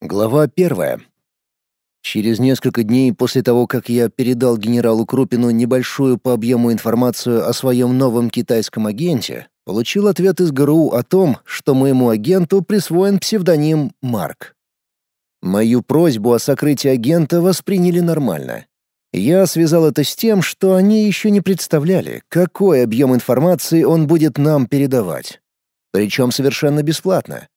Глава первая. Через несколько дней после того, как я передал генералу Крупину небольшую по объему информацию о своем новом китайском агенте, получил ответ из ГРУ о том, что моему агенту присвоен псевдоним Марк. Мою просьбу о сокрытии агента восприняли нормально. Я связал это с тем, что они еще не представляли, какой объем информации он будет нам передавать. Причем совершенно бесплатно.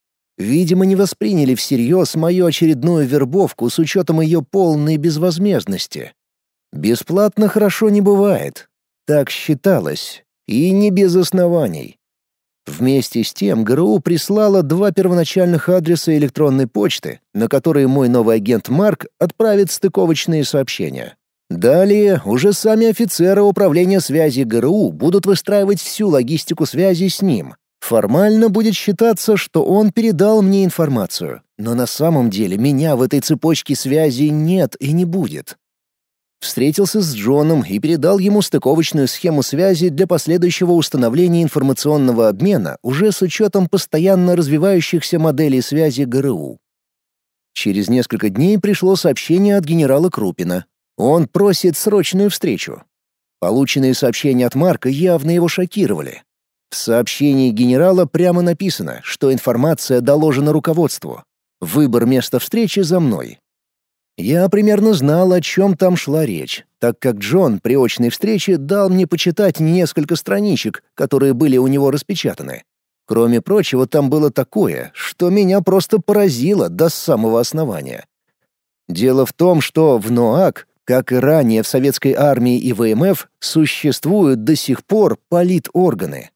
Видимо, не восприняли всерьез мою очередную вербовку с учетом ее полной безвозмездности. Бесплатно хорошо не бывает. Так считалось. И не без оснований. Вместе с тем ГРУ прислала два первоначальных адреса электронной почты, на которые мой новый агент Марк отправит стыковочные сообщения. Далее уже сами офицеры управления связи ГРУ будут выстраивать всю логистику связи с ним, Формально будет считаться, что он передал мне информацию, но на самом деле меня в этой цепочке связи нет и не будет. Встретился с Джоном и передал ему стыковочную схему связи для последующего установления информационного обмена уже с учетом постоянно развивающихся моделей связи ГРУ. Через несколько дней пришло сообщение от генерала Крупина. Он просит срочную встречу. Полученные сообщения от Марка явно его шокировали. В сообщении генерала прямо написано, что информация доложена руководству. Выбор места встречи за мной. Я примерно знал, о чем там шла речь, так как Джон при очной встрече дал мне почитать несколько страничек, которые были у него распечатаны. Кроме прочего, там было такое, что меня просто поразило до самого основания. Дело в том, что в НОАК, как и ранее в советской армии и ВМФ, существуют до сих пор политорганы.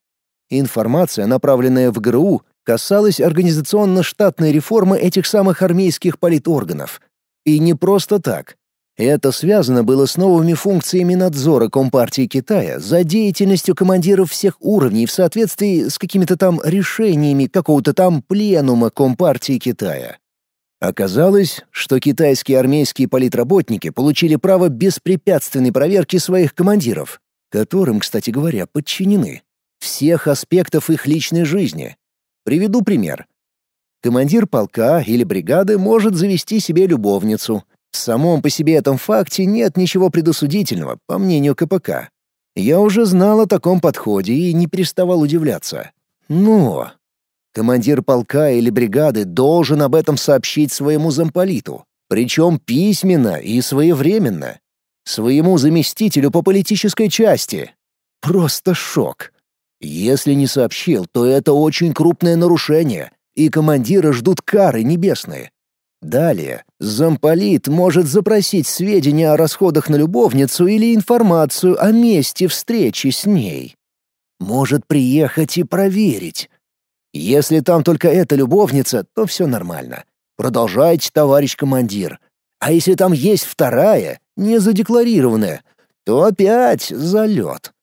Информация, направленная в ГРУ, касалась организационно-штатной реформы этих самых армейских политорганов. И не просто так. Это связано было с новыми функциями надзора Компартии Китая за деятельностью командиров всех уровней в соответствии с какими-то там решениями какого-то там пленума Компартии Китая. Оказалось, что китайские армейские политработники получили право беспрепятственной проверки своих командиров, которым, кстати говоря, подчинены всех аспектов их личной жизни. Приведу пример. Командир полка или бригады может завести себе любовницу. В самом по себе этом факте нет ничего предосудительного, по мнению КПК. Я уже знал о таком подходе и не переставал удивляться. Но командир полка или бригады должен об этом сообщить своему замполиту, причем письменно и своевременно. Своему заместителю по политической части. Просто шок. Если не сообщил, то это очень крупное нарушение, и командира ждут кары небесные. Далее, замполит может запросить сведения о расходах на любовницу или информацию о месте встречи с ней. Может приехать и проверить. Если там только эта любовница, то все нормально. Продолжайте, товарищ командир. А если там есть вторая, не задекларированная, то опять залет.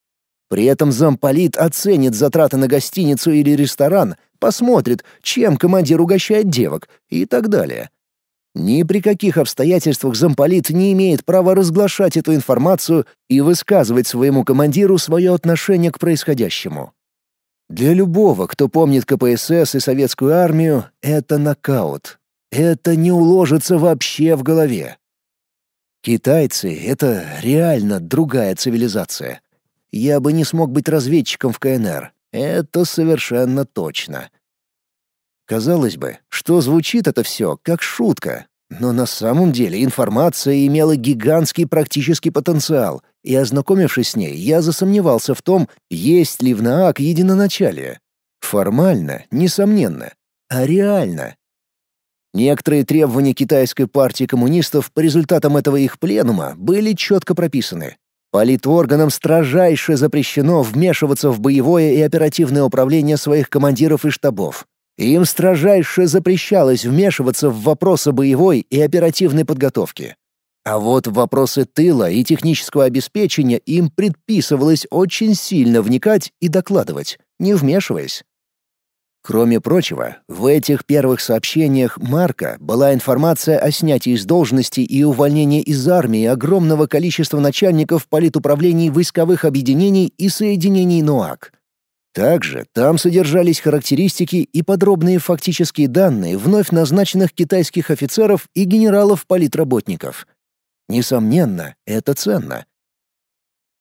При этом замполит оценит затраты на гостиницу или ресторан, посмотрит, чем командир угощает девок и так далее. Ни при каких обстоятельствах замполит не имеет права разглашать эту информацию и высказывать своему командиру свое отношение к происходящему. Для любого, кто помнит КПСС и советскую армию, это нокаут. Это не уложится вообще в голове. Китайцы — это реально другая цивилизация я бы не смог быть разведчиком в КНР. Это совершенно точно. Казалось бы, что звучит это все как шутка, но на самом деле информация имела гигантский практический потенциал, и ознакомившись с ней, я засомневался в том, есть ли в НААК единоначалие. Формально, несомненно, а реально. Некоторые требования китайской партии коммунистов по результатам этого их пленума были четко прописаны. Политорганам строжайше запрещено вмешиваться в боевое и оперативное управление своих командиров и штабов. Им строжайше запрещалось вмешиваться в вопросы боевой и оперативной подготовки. А вот в вопросы тыла и технического обеспечения им предписывалось очень сильно вникать и докладывать, не вмешиваясь. Кроме прочего, в этих первых сообщениях Марка была информация о снятии с должности и увольнении из армии огромного количества начальников политуправлений войсковых объединений и соединений НОАК. Также там содержались характеристики и подробные фактические данные вновь назначенных китайских офицеров и генералов-политработников. Несомненно, это ценно.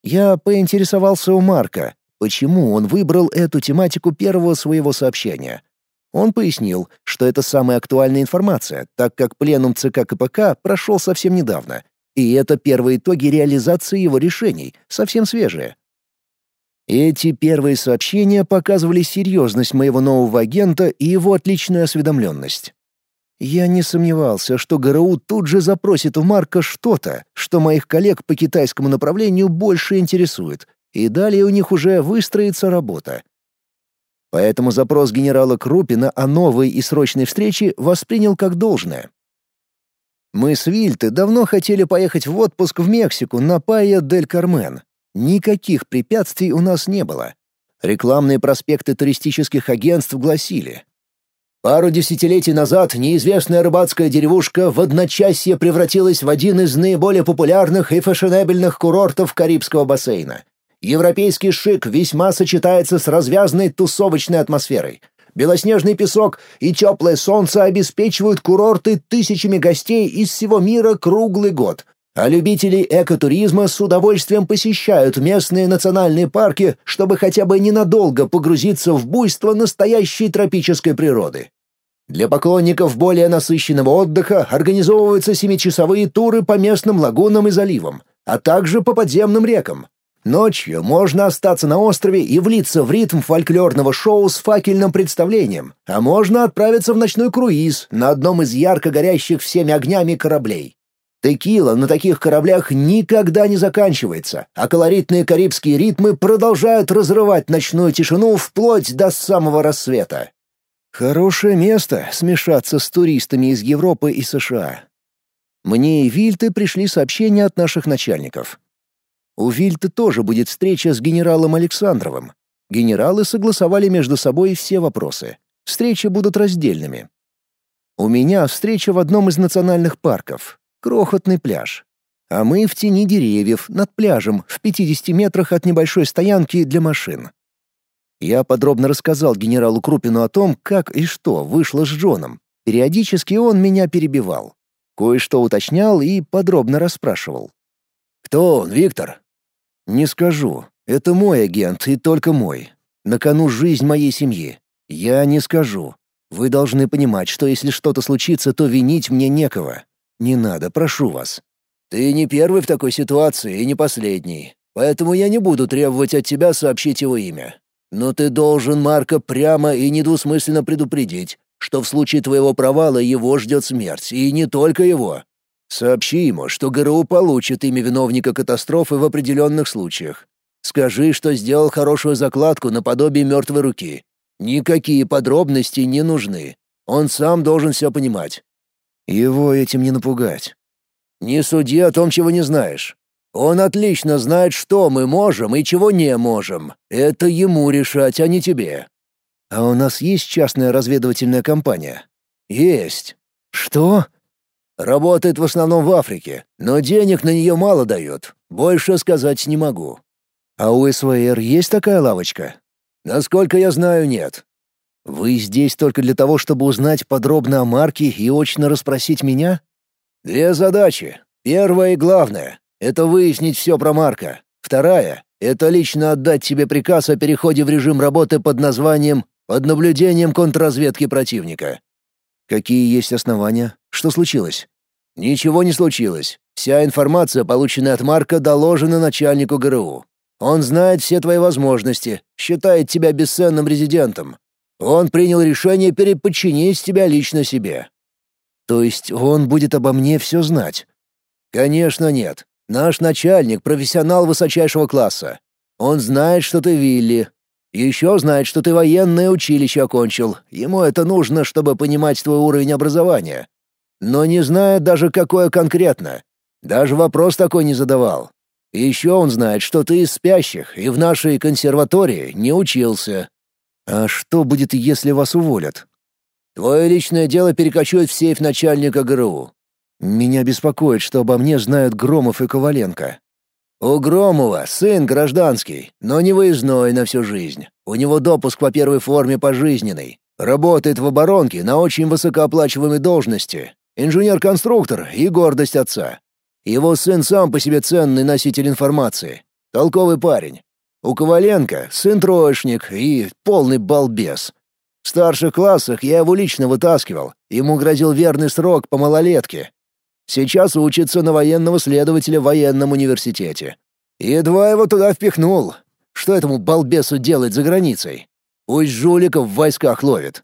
Я поинтересовался у Марка, почему он выбрал эту тематику первого своего сообщения. Он пояснил, что это самая актуальная информация, так как пленум ЦК КПК прошел совсем недавно, и это первые итоги реализации его решений, совсем свежие. Эти первые сообщения показывали серьезность моего нового агента и его отличную осведомленность. Я не сомневался, что ГРУ тут же запросит у Марка что-то, что моих коллег по китайскому направлению больше интересует, и далее у них уже выстроится работа. Поэтому запрос генерала Крупина о новой и срочной встрече воспринял как должное. Мы с Вильты давно хотели поехать в отпуск в Мексику на Пайя-дель-Кармен, Никаких препятствий у нас не было. Рекламные проспекты туристических агентств гласили Пару десятилетий назад неизвестная рыбацкая деревушка в одночасье превратилась в один из наиболее популярных и фешенебельных курортов Карибского бассейна. Европейский шик весьма сочетается с развязанной тусовочной атмосферой. Белоснежный песок и теплое солнце обеспечивают курорты тысячами гостей из всего мира круглый год, а любители экотуризма с удовольствием посещают местные национальные парки, чтобы хотя бы ненадолго погрузиться в буйство настоящей тропической природы. Для поклонников более насыщенного отдыха организовываются семичасовые туры по местным лагунам и заливам, а также по подземным рекам. Ночью можно остаться на острове и влиться в ритм фольклорного шоу с факельным представлением, а можно отправиться в ночной круиз на одном из ярко горящих всеми огнями кораблей. Текила на таких кораблях никогда не заканчивается, а колоритные карибские ритмы продолжают разрывать ночную тишину вплоть до самого рассвета. Хорошее место смешаться с туристами из Европы и США. Мне и Вильты пришли сообщения от наших начальников. У Вильты тоже будет встреча с генералом Александровым. Генералы согласовали между собой все вопросы. Встречи будут раздельными. У меня встреча в одном из национальных парков, Крохотный пляж. А мы в тени деревьев, над пляжем, в 50 метрах от небольшой стоянки для машин. Я подробно рассказал генералу Крупину о том, как и что вышло с Джоном. Периодически он меня перебивал. Кое-что уточнял и подробно расспрашивал. «Кто он, Виктор?» «Не скажу. Это мой агент и только мой. На кону жизнь моей семьи. Я не скажу. Вы должны понимать, что если что-то случится, то винить мне некого. «Не надо, прошу вас». «Ты не первый в такой ситуации и не последний, поэтому я не буду требовать от тебя сообщить его имя. Но ты должен Марка прямо и недвусмысленно предупредить, что в случае твоего провала его ждет смерть, и не только его. Сообщи ему, что ГРУ получит имя виновника катастрофы в определенных случаях. Скажи, что сделал хорошую закладку наподобие мертвой руки. Никакие подробности не нужны. Он сам должен все понимать. Его этим не напугать. Не суди о том, чего не знаешь. Он отлично знает, что мы можем и чего не можем. Это ему решать, а не тебе. А у нас есть частная разведывательная компания? Есть. Что? Работает в основном в Африке, но денег на нее мало дают. Больше сказать не могу. А у СВР есть такая лавочка? Насколько я знаю, нет. Вы здесь только для того, чтобы узнать подробно о марке и очно расспросить меня? Две задачи. Первая и главная — это выяснить все про Марка. Вторая — это лично отдать тебе приказ о переходе в режим работы под названием «Под наблюдением контрразведки противника». Какие есть основания? Что случилось? Ничего не случилось. Вся информация, полученная от Марка, доложена начальнику ГРУ. Он знает все твои возможности, считает тебя бесценным резидентом, он принял решение переподчинить тебя лично себе. То есть он будет обо мне все знать? Конечно, нет. Наш начальник — профессионал высочайшего класса. Он знает, что ты Вилли. Еще знает, что ты военное училище окончил. Ему это нужно, чтобы понимать твой уровень образования. Но не знает даже, какое конкретно. Даже вопрос такой не задавал. Еще он знает, что ты из спящих и в нашей консерватории не учился. А что будет, если вас уволят? Твое личное дело перекочует в сейф начальника ГРУ. Меня беспокоит, что обо мне знают Громов и Коваленко. У Громова сын гражданский, но не выездной на всю жизнь. У него допуск по первой форме пожизненный. Работает в оборонке на очень высокооплачиваемой должности. Инженер-конструктор и гордость отца. Его сын сам по себе ценный носитель информации. Толковый парень. У Коваленко сын троечник и полный балбес. В старших классах я его лично вытаскивал. Ему грозил верный срок по малолетке. Сейчас учится на военного следователя в военном университете. Едва его туда впихнул. Что этому балбесу делать за границей? Пусть жуликов в войсках ловит.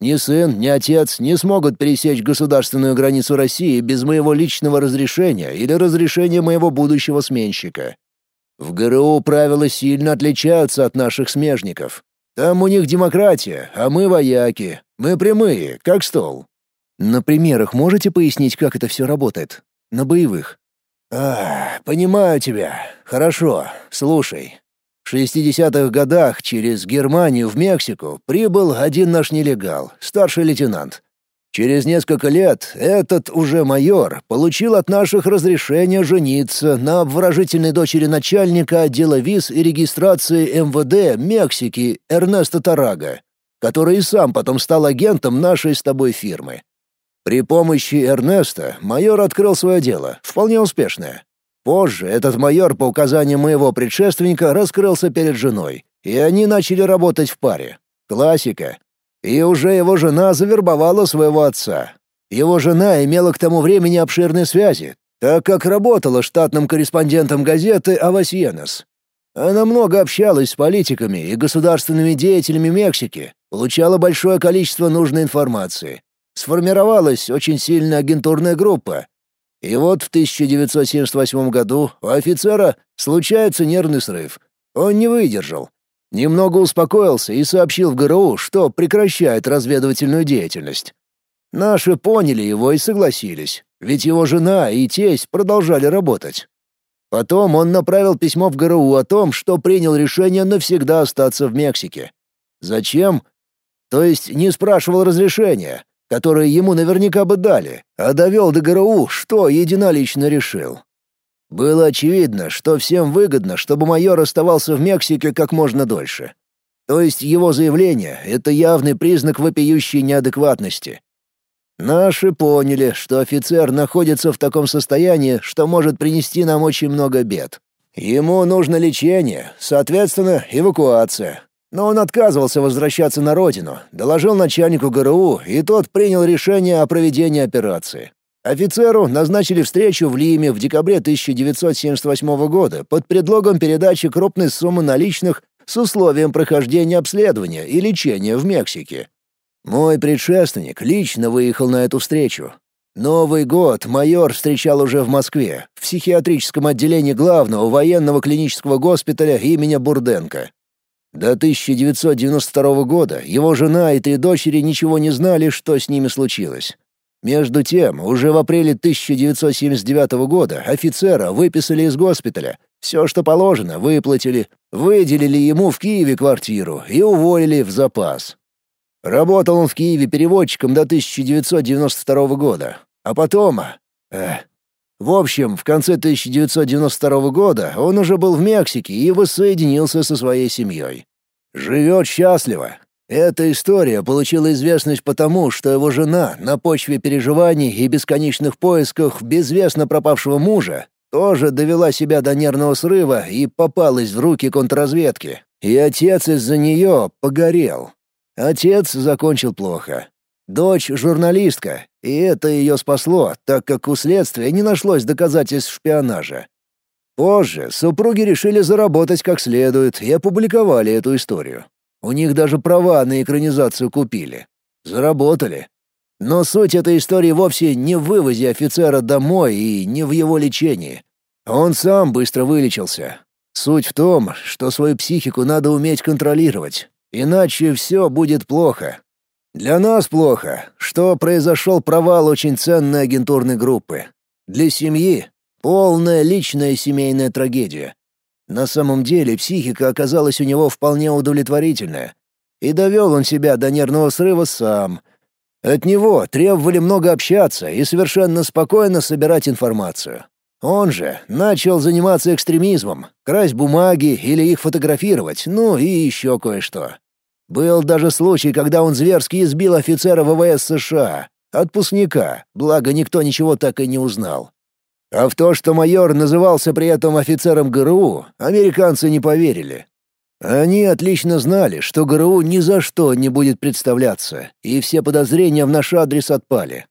Ни сын, ни отец не смогут пересечь государственную границу России без моего личного разрешения или разрешения моего будущего сменщика. В ГРУ правила сильно отличаются от наших смежников. Там у них демократия, а мы вояки. Мы прямые, как стол. На примерах можете пояснить, как это все работает? На боевых. А, понимаю тебя. Хорошо, слушай. В 60-х годах через Германию в Мексику прибыл один наш нелегал, старший лейтенант. Через несколько лет этот уже майор получил от наших разрешение жениться на обворожительной дочери начальника отдела виз и регистрации МВД Мексики Эрнеста Тарага, который и сам потом стал агентом нашей с тобой фирмы. При помощи Эрнеста майор открыл свое дело, вполне успешное. Позже этот майор по указанию моего предшественника раскрылся перед женой, и они начали работать в паре. Классика. И уже его жена завербовала своего отца. Его жена имела к тому времени обширные связи, так как работала штатным корреспондентом газеты «Авасьенос». Она много общалась с политиками и государственными деятелями Мексики, получала большое количество нужной информации. Сформировалась очень сильная агентурная группа. И вот в 1978 году у офицера случается нервный срыв. Он не выдержал, Немного успокоился и сообщил в ГРУ, что прекращает разведывательную деятельность. Наши поняли его и согласились, ведь его жена и тесть продолжали работать. Потом он направил письмо в ГРУ о том, что принял решение навсегда остаться в Мексике. Зачем? То есть не спрашивал разрешения, которое ему наверняка бы дали, а довел до ГРУ, что единолично решил. Было очевидно, что всем выгодно, чтобы майор оставался в Мексике как можно дольше. То есть его заявление — это явный признак вопиющей неадекватности. Наши поняли, что офицер находится в таком состоянии, что может принести нам очень много бед. Ему нужно лечение, соответственно, эвакуация. Но он отказывался возвращаться на родину, доложил начальнику ГРУ, и тот принял решение о проведении операции. Офицеру назначили встречу в Лиме в декабре 1978 года под предлогом передачи крупной суммы наличных с условием прохождения обследования и лечения в Мексике. Мой предшественник лично выехал на эту встречу. Новый год майор встречал уже в Москве, в психиатрическом отделении главного военного клинического госпиталя имени Бурденко. До 1992 года его жена и три дочери ничего не знали, что с ними случилось. Между тем, уже в апреле 1979 года офицера выписали из госпиталя. Все, что положено, выплатили, выделили ему в Киеве квартиру и уволили в запас. Работал он в Киеве переводчиком до 1992 года. А потом... Эх. В общем, в конце 1992 года он уже был в Мексике и воссоединился со своей семьей. Живет счастливо, эта история получила известность потому, что его жена на почве переживаний и бесконечных поисках безвестно пропавшего мужа тоже довела себя до нервного срыва и попалась в руки контрразведки. И отец из-за нее погорел. Отец закончил плохо. Дочь — журналистка, и это ее спасло, так как у следствия не нашлось доказательств шпионажа. Позже супруги решили заработать как следует и опубликовали эту историю. У них даже права на экранизацию купили. Заработали. Но суть этой истории вовсе не в вывозе офицера домой и не в его лечении. Он сам быстро вылечился. Суть в том, что свою психику надо уметь контролировать, иначе все будет плохо. Для нас плохо, что произошел провал очень ценной агентурной группы. Для семьи — полная личная семейная трагедия. На самом деле психика оказалась у него вполне удовлетворительная. И довел он себя до нервного срыва сам. От него требовали много общаться и совершенно спокойно собирать информацию. Он же начал заниматься экстремизмом, красть бумаги или их фотографировать, ну и еще кое-что. Был даже случай, когда он зверски избил офицера ВВС США, отпускника, благо никто ничего так и не узнал. А в то, что майор назывался при этом офицером ГРУ, американцы не поверили. Они отлично знали, что ГРУ ни за что не будет представляться, и все подозрения в наш адрес отпали.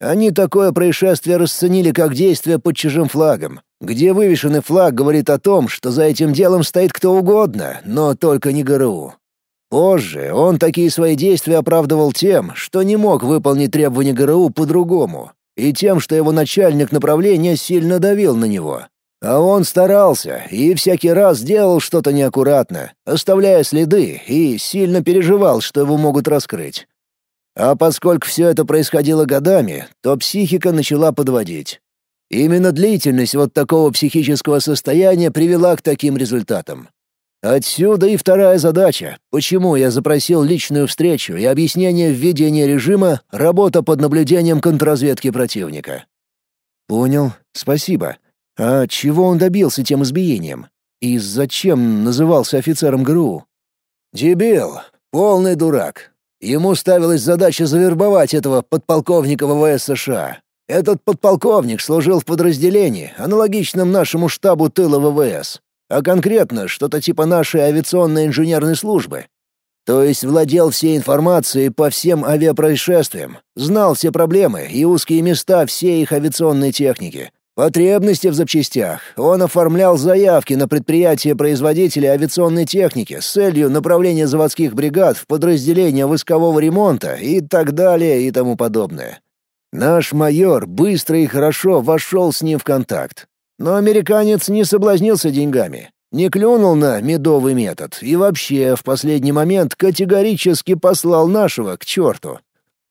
Они такое происшествие расценили как действие под чужим флагом, где вывешенный флаг говорит о том, что за этим делом стоит кто угодно, но только не ГРУ. Позже он такие свои действия оправдывал тем, что не мог выполнить требования ГРУ по-другому, и тем, что его начальник направления сильно давил на него. А он старался и всякий раз делал что-то неаккуратно, оставляя следы, и сильно переживал, что его могут раскрыть. А поскольку все это происходило годами, то психика начала подводить. Именно длительность вот такого психического состояния привела к таким результатам. Отсюда и вторая задача, почему я запросил личную встречу и объяснение введения режима «работа под наблюдением контрразведки противника». Понял, спасибо. А чего он добился тем избиением? И зачем назывался офицером ГРУ? Дебил, полный дурак. Ему ставилась задача завербовать этого подполковника ВВС США. Этот подполковник служил в подразделении, аналогичном нашему штабу тыла ВВС а конкретно что-то типа нашей авиационной инженерной службы. То есть владел всей информацией по всем авиапроисшествиям, знал все проблемы и узкие места всей их авиационной техники, потребности в запчастях. Он оформлял заявки на предприятия-производители авиационной техники с целью направления заводских бригад в подразделения войскового ремонта и так далее и тому подобное. Наш майор быстро и хорошо вошел с ним в контакт, но американец не соблазнился деньгами, не клюнул на медовый метод и вообще в последний момент категорически послал нашего к черту.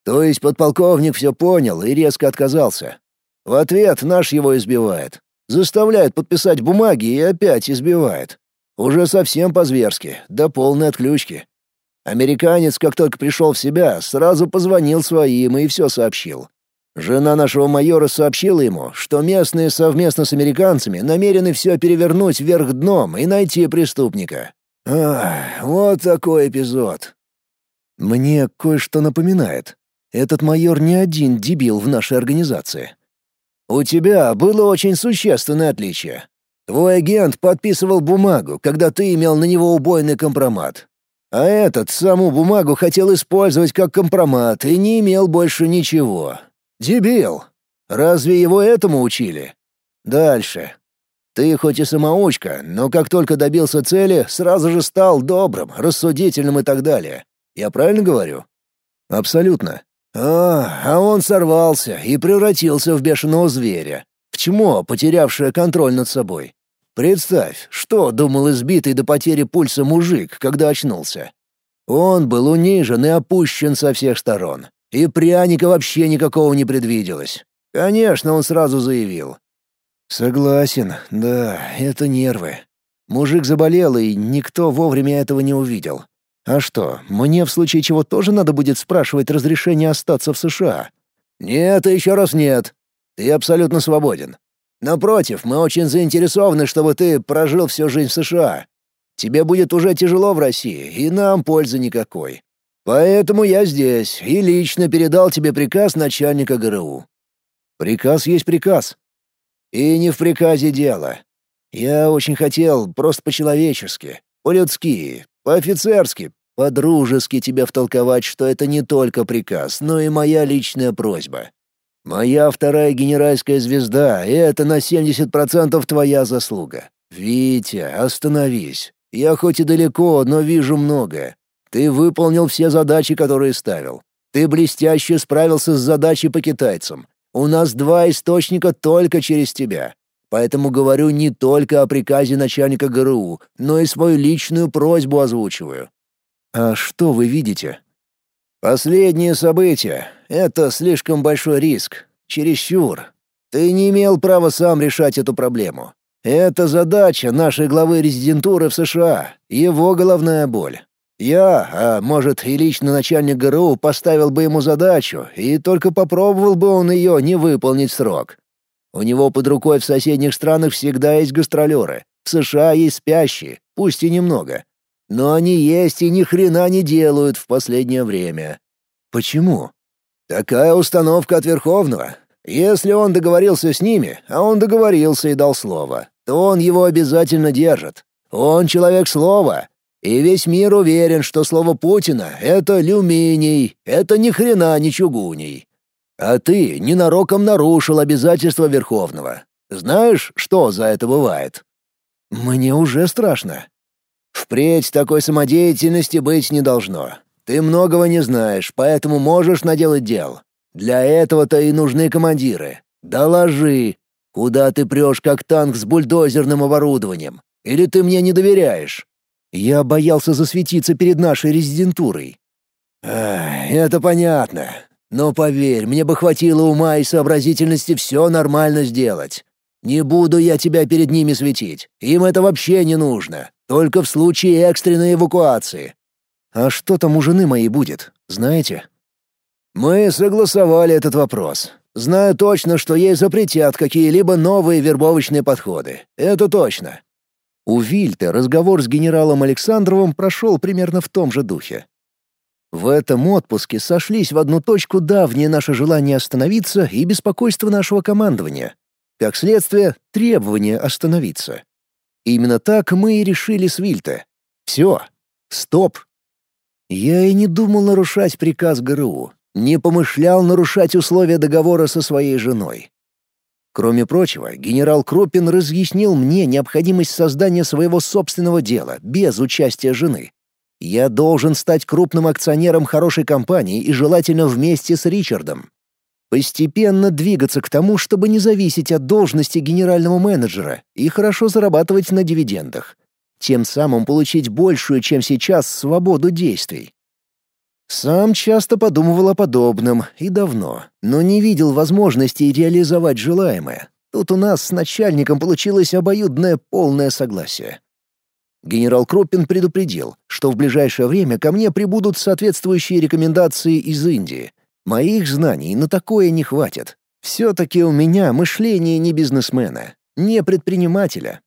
То есть подполковник все понял и резко отказался. В ответ наш его избивает. Заставляет подписать бумаги и опять избивает. Уже совсем по-зверски, до полной отключки. Американец, как только пришел в себя, сразу позвонил своим и все сообщил. Жена нашего майора сообщила ему, что местные совместно с американцами намерены все перевернуть вверх дном и найти преступника. Ах, вот такой эпизод. Мне кое-что напоминает. Этот майор не один дебил в нашей организации. У тебя было очень существенное отличие. Твой агент подписывал бумагу, когда ты имел на него убойный компромат. А этот саму бумагу хотел использовать как компромат и не имел больше ничего. Дебил! Разве его этому учили? Дальше. Ты хоть и самоучка, но как только добился цели, сразу же стал добрым, рассудительным и так далее. Я правильно говорю? Абсолютно. А, а он сорвался и превратился в бешеного зверя. В чмо, потерявшее контроль над собой. Представь, что думал избитый до потери пульса мужик, когда очнулся. Он был унижен и опущен со всех сторон. И пряника вообще никакого не предвиделось. Конечно, он сразу заявил. «Согласен, да, это нервы. Мужик заболел, и никто вовремя этого не увидел. А что, мне в случае чего тоже надо будет спрашивать разрешение остаться в США?» «Нет, еще раз нет. Ты абсолютно свободен. Напротив, мы очень заинтересованы, чтобы ты прожил всю жизнь в США. Тебе будет уже тяжело в России, и нам пользы никакой. Поэтому я здесь и лично передал тебе приказ начальника ГРУ. Приказ есть приказ. И не в приказе дело. Я очень хотел просто по-человечески, по-людски, по-офицерски, по-дружески тебе втолковать, что это не только приказ, но и моя личная просьба. Моя вторая генеральская звезда — это на 70% твоя заслуга. Витя, остановись. Я хоть и далеко, но вижу многое. Ты выполнил все задачи, которые ставил. Ты блестяще справился с задачей по китайцам. У нас два источника только через тебя. Поэтому говорю не только о приказе начальника ГРУ, но и свою личную просьбу озвучиваю. А что вы видите? Последние события — это слишком большой риск. Чересчур. Ты не имел права сам решать эту проблему. Это задача нашей главы резидентуры в США, его головная боль. Я, а может и лично начальник ГРУ, поставил бы ему задачу, и только попробовал бы он ее не выполнить срок. У него под рукой в соседних странах всегда есть гастролеры. В США есть спящие, пусть и немного. Но они есть и ни хрена не делают в последнее время. Почему? Такая установка от Верховного. Если он договорился с ними, а он договорился и дал слово, то он его обязательно держит. Он человек слова, и весь мир уверен, что слово Путина — это люминий, это ни хрена не чугуний. А ты ненароком нарушил обязательства Верховного. Знаешь, что за это бывает? Мне уже страшно. Впредь такой самодеятельности быть не должно. Ты многого не знаешь, поэтому можешь наделать дел. Для этого-то и нужны командиры. Доложи, куда ты прешь как танк с бульдозерным оборудованием. Или ты мне не доверяешь? Я боялся засветиться перед нашей резидентурой. Ах, это понятно. Но поверь, мне бы хватило ума и сообразительности все нормально сделать. Не буду я тебя перед ними светить. Им это вообще не нужно. Только в случае экстренной эвакуации. А что там у жены моей будет, знаете? Мы согласовали этот вопрос. Знаю точно, что ей запретят какие-либо новые вербовочные подходы. Это точно. У Вильте разговор с генералом Александровым прошел примерно в том же духе. В этом отпуске сошлись в одну точку давнее наше желание остановиться и беспокойство нашего командования. Как следствие, требование остановиться. Именно так мы и решили с Вильте. Все. Стоп. Я и не думал нарушать приказ ГРУ, не помышлял нарушать условия договора со своей женой. Кроме прочего, генерал Крупин разъяснил мне необходимость создания своего собственного дела без участия жены. Я должен стать крупным акционером хорошей компании и желательно вместе с Ричардом. Постепенно двигаться к тому, чтобы не зависеть от должности генерального менеджера и хорошо зарабатывать на дивидендах. Тем самым получить большую, чем сейчас, свободу действий. Сам часто подумывал о подобном и давно, но не видел возможности реализовать желаемое. Тут у нас с начальником получилось обоюдное полное согласие. Генерал Круппин предупредил, что в ближайшее время ко мне прибудут соответствующие рекомендации из Индии. Моих знаний на такое не хватит. Все-таки у меня мышление не бизнесмена, не предпринимателя,